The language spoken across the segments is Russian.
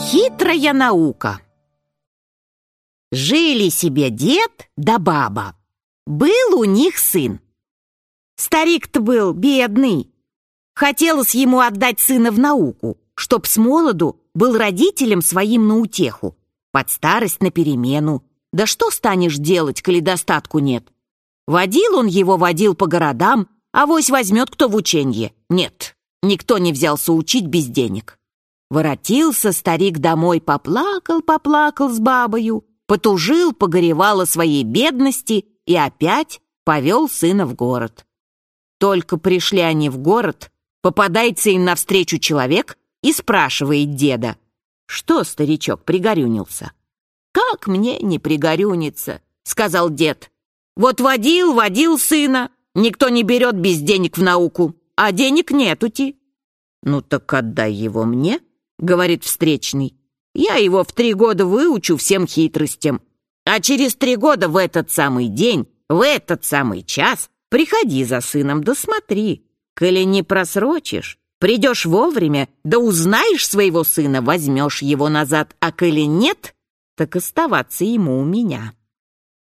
Хитрая наука Жили себе дед да баба. Был у них сын. Старик-то был бедный. Хотелось ему отдать сына в науку, чтоб с молоду был родителем своим на утеху, под старость на перемену. Да что станешь делать, коли достатку нет? Водил он его, водил по городам, а вось возьмет кто в ученье. Нет, никто не взялся учить без денег. Воротился старик домой, поплакал, поплакал с бабою, потужил, погоревал о своей бедности и опять повел сына в город. Только пришли они в город, попадается им навстречу человек и спрашивает деда, что старичок пригорюнился. «Как мне не пригорюниться?» — сказал дед. «Вот водил, водил сына, никто не берет без денег в науку, а денег нетути». «Ну так отдай его мне», — говорит встречный. «Я его в три года выучу всем хитростям, а через три года в этот самый день, в этот самый час приходи за сыном, да смотри. Коли не просрочишь, придешь вовремя, да узнаешь своего сына, возьмешь его назад, а коли нет, так оставаться ему у меня».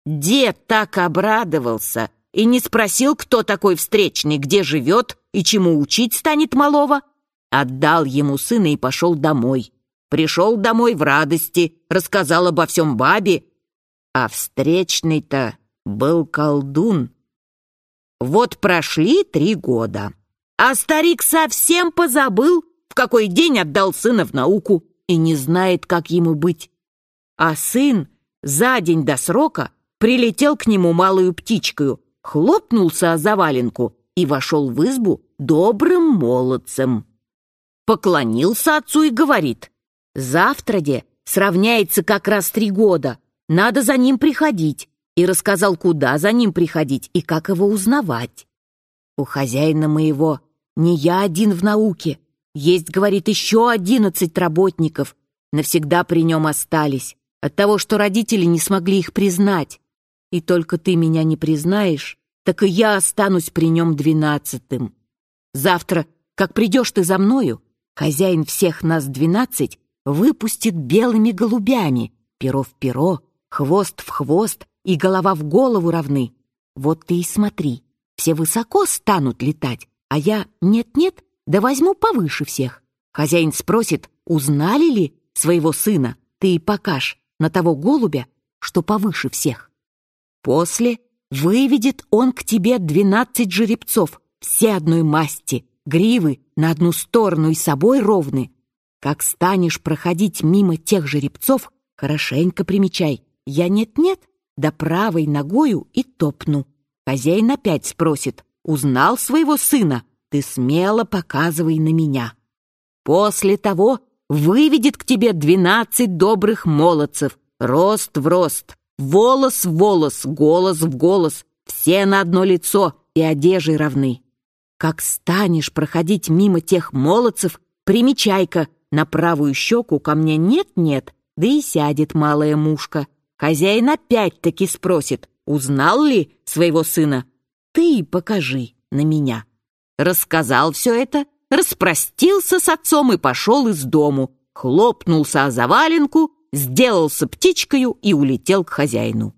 Дед так обрадовался и не спросил, кто такой встречный, где живет и чему учить станет малого. Отдал ему сына и пошел домой. Пришел домой в радости, рассказал обо всем бабе, а встречный-то был колдун. Вот прошли три года, а старик совсем позабыл, в какой день отдал сына в науку и не знает, как ему быть. А сын за день до срока прилетел к нему малую птичкою, хлопнулся о заваленку и вошел в избу добрым молодцем. Поклонился отцу и говорит, «Завтра, де, сравняется как раз три года, надо за ним приходить». И рассказал, куда за ним приходить и как его узнавать. У хозяина моего не я один в науке. Есть, говорит, еще одиннадцать работников. Навсегда при нем остались. От того, что родители не смогли их признать. И только ты меня не признаешь, так и я останусь при нем двенадцатым. Завтра, как придешь ты за мною, хозяин всех нас двенадцать выпустит белыми голубями, перо в перо, хвост в хвост и голова в голову равны. Вот ты и смотри, все высоко станут летать, а я нет-нет, да возьму повыше всех. Хозяин спросит, узнали ли своего сына, ты и покажь на того голубя, что повыше всех. После выведет он к тебе двенадцать жеребцов, все одной масти, гривы на одну сторону и собой ровны. Как станешь проходить мимо тех жеребцов, хорошенько примечай, я нет-нет, да правой ногою и топну. Хозяин опять спросит, узнал своего сына, ты смело показывай на меня. После того выведет к тебе двенадцать добрых молодцев, рост в рост, волос в волос, голос в голос, все на одно лицо и одежи равны. Как станешь проходить мимо тех молодцев, примечай-ка, на правую щеку ко мне нет-нет, да и сядет малая мушка — Хозяин опять-таки спросит, узнал ли своего сына? Ты покажи на меня. Рассказал все это, распростился с отцом и пошел из дому, хлопнулся о заваленку, сделался птичкою и улетел к хозяину.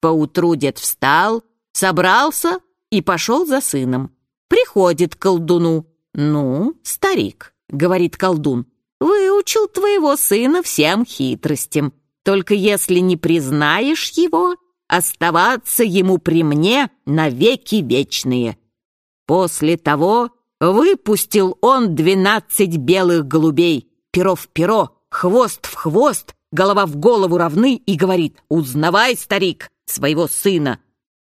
Поутру дед встал, собрался и пошел за сыном. Приходит к колдуну. «Ну, старик», — говорит колдун, — «выучил твоего сына всем хитростям. Только если не признаешь его, оставаться ему при мне навеки вечные. После того выпустил он двенадцать белых голубей, перо в перо, хвост в хвост, голова в голову равны и говорит, «Узнавай, старик, своего сына».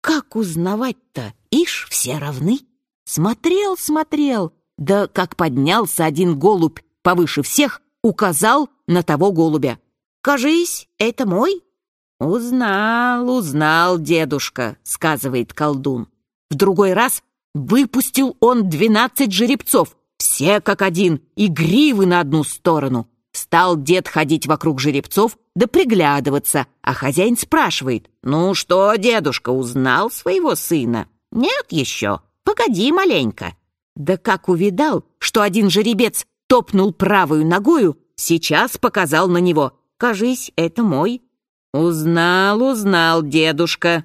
Как узнавать-то? Ишь, все равны. Смотрел, смотрел, да как поднялся один голубь повыше всех, указал на того голубя. Кажись, это мой?» «Узнал, узнал, дедушка», — сказывает колдун. В другой раз выпустил он двенадцать жеребцов, все как один, и гривы на одну сторону. Стал дед ходить вокруг жеребцов да приглядываться, а хозяин спрашивает, «Ну что, дедушка, узнал своего сына?» «Нет еще, погоди маленько». Да как увидал, что один жеребец топнул правую ногою, сейчас показал на него. Кажись, это мой. Узнал, узнал, дедушка.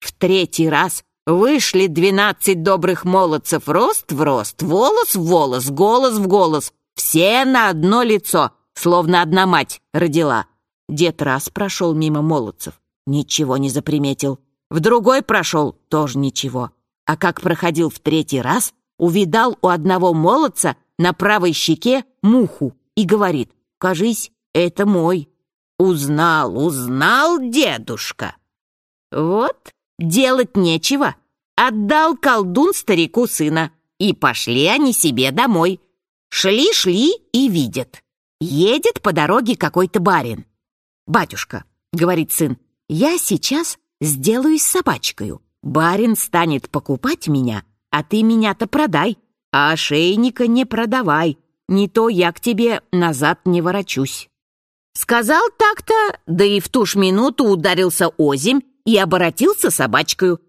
В третий раз вышли двенадцать добрых молодцев, рост в рост, волос в волос, голос в голос, все на одно лицо, словно одна мать родила. Дед раз прошел мимо молодцев, ничего не заприметил. В другой прошел, тоже ничего. А как проходил в третий раз, увидал у одного молодца на правой щеке муху и говорит, «Кажись, это мой». Узнал, узнал дедушка. Вот делать нечего. Отдал колдун старику сына, и пошли они себе домой. Шли-шли и видят. Едет по дороге какой-то барин. «Батюшка», — говорит сын, — «я сейчас сделаюсь собачкою. Барин станет покупать меня, а ты меня-то продай, а ошейника не продавай, не то я к тебе назад не ворочусь». Сказал так-то, да и в ту ж минуту ударился озимь и оборотился собачкою.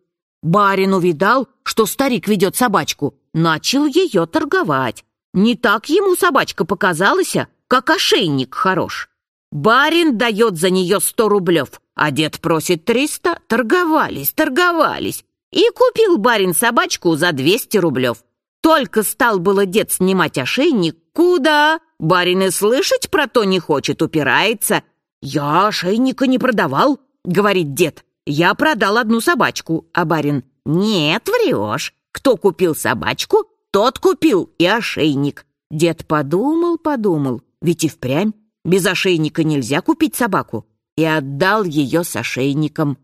Барин увидал, что старик ведет собачку, начал ее торговать. Не так ему собачка показалась, как ошейник хорош. Барин дает за нее сто рублев, а дед просит триста. Торговались, торговались. И купил барин собачку за двести рублев. Только стал было дед снимать ошейник, куда? Барин и слышать про то не хочет, упирается. «Я ошейника не продавал», — говорит дед. «Я продал одну собачку». А барин «Нет, врешь. Кто купил собачку, тот купил и ошейник». Дед подумал, подумал, ведь и впрямь без ошейника нельзя купить собаку, и отдал ее с ошейником.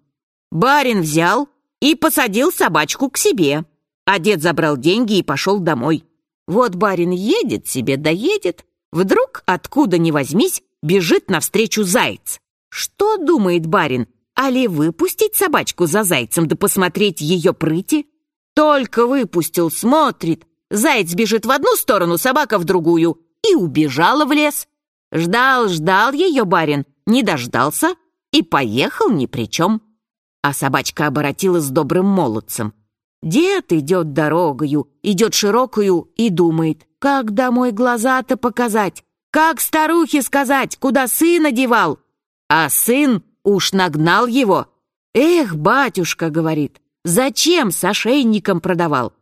Барин взял и посадил собачку к себе. А дед забрал деньги и пошел домой. Вот барин едет себе, доедет. Вдруг, откуда ни возьмись, бежит навстречу заяц. Что думает барин? А ли выпустить собачку за зайцем да посмотреть ее прыти? Только выпустил, смотрит. Заяц бежит в одну сторону, собака в другую. И убежала в лес. Ждал, ждал ее барин, не дождался и поехал ни при чем. А собачка оборотилась с добрым молодцем. Дед идет дорогою, идет широкую и думает, как домой глаза-то показать, как старухе сказать, куда сына девал. А сын уж нагнал его. «Эх, батюшка», — говорит, — «зачем с ошейником продавал?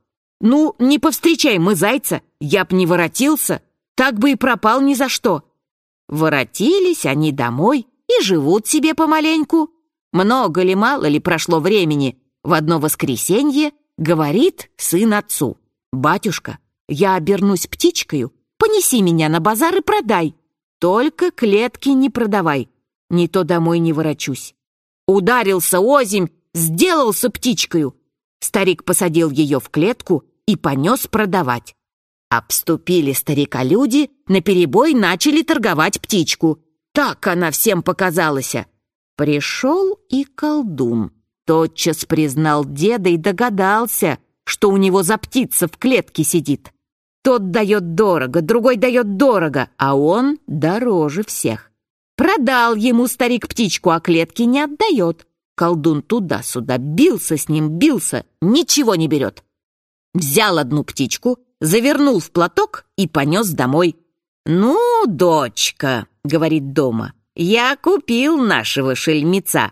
Ну, не повстречай мы зайца, я б не воротился, так бы и пропал ни за что». Воротились они домой и живут себе помаленьку. Много ли, мало ли прошло времени, в одно воскресенье Говорит сын отцу, «Батюшка, я обернусь птичкою, понеси меня на базар и продай. Только клетки не продавай, не то домой не ворочусь». Ударился озимь, сделался птичкою. Старик посадил ее в клетку и понес продавать. Обступили старика люди, наперебой начали торговать птичку. Так она всем показалась. Пришел и колдун. Тотчас признал деда и догадался, что у него за птица в клетке сидит. Тот дает дорого, другой дает дорого, а он дороже всех. Продал ему старик птичку, а клетки не отдает. Колдун туда-сюда бился с ним, бился, ничего не берет. Взял одну птичку, завернул в платок и понес домой. «Ну, дочка», — говорит дома, — «я купил нашего шельмеца.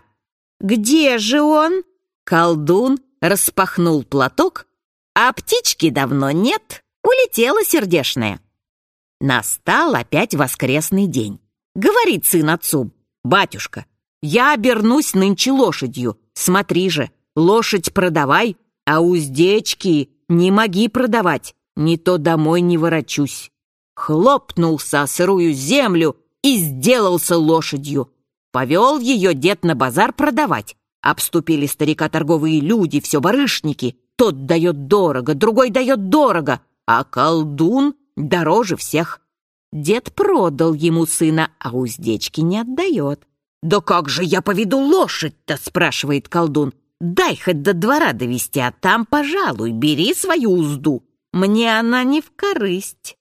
«Где же он?» Колдун распахнул платок, а птички давно нет, улетела сердешная. Настал опять воскресный день. Говорит сын отцу, «Батюшка, я обернусь нынче лошадью, смотри же, лошадь продавай, а уздечки не моги продавать, не то домой не ворочусь». Хлопнулся о сырую землю и сделался лошадью. Повел ее дед на базар продавать. Обступили старика торговые люди, все барышники. Тот дает дорого, другой дает дорого, а колдун дороже всех. Дед продал ему сына, а уздечки не отдает. «Да как же я поведу лошадь-то?» — спрашивает колдун. «Дай хоть до двора довести, а там, пожалуй, бери свою узду. Мне она не в корысть».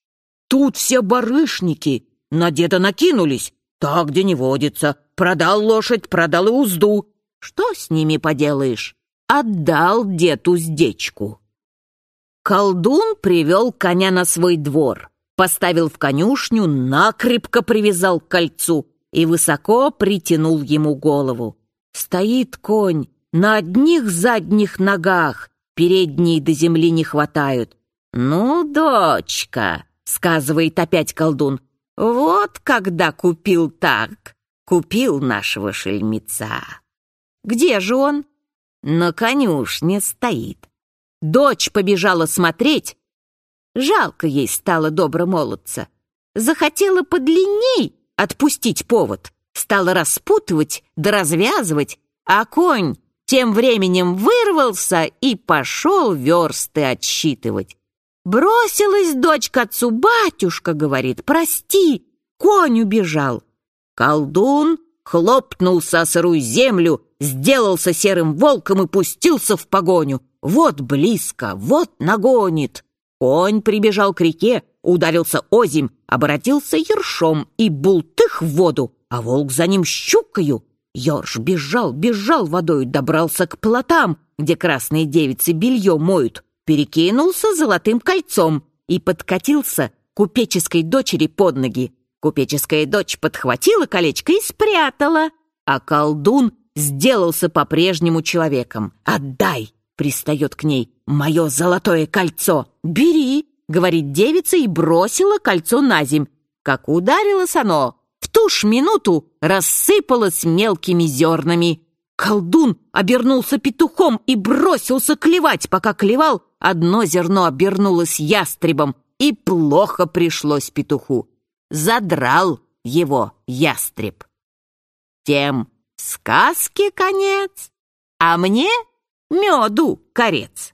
Тут все барышники на деда накинулись. Так, где не водится. Продал лошадь, продал и узду. Что с ними поделаешь? Отдал дед уздечку. Колдун привел коня на свой двор. поставил в конюшню, накрепко привязал к кольцу и высоко притянул ему голову. Стоит конь на одних задних ногах, передние до земли не хватают. «Ну, дочка», — сказывает опять колдун, — «вот когда купил так, купил нашего шельмеца». «Где же он?» «На конюшне стоит». Дочь побежала смотреть. Жалко ей стало добро молодца. Захотела подлинней отпустить повод. Стала распутывать да развязывать, а конь тем временем вырвался и пошел версты отсчитывать. Бросилась дочь к отцу, батюшка, говорит, прости, конь убежал. Колдун хлопнулся о сырую землю, сделался серым волком и пустился в погоню. Вот близко, вот нагонит. Конь прибежал к реке, ударился озимь, обратился ершом и бултых в воду, а волк за ним щукою. Ёрш бежал, бежал водой, добрался к плотам, где красные девицы белье моют, перекинулся золотым кольцом и подкатился купеческой дочери под ноги. Купеческая дочь подхватила колечко и спрятала, а колдун сделался по-прежнему человеком. «Отдай!» — пристает к ней. «Мое золотое кольцо! Бери!» — говорит девица и бросила кольцо на земь. Как ударилось оно, в ту ж минуту рассыпалось мелкими зернами. Колдун обернулся петухом и бросился клевать. Пока клевал, одно зерно обернулось ястребом, и плохо пришлось петуху. Задрал его ястреб. Тем сказки конец, а мне меду корец.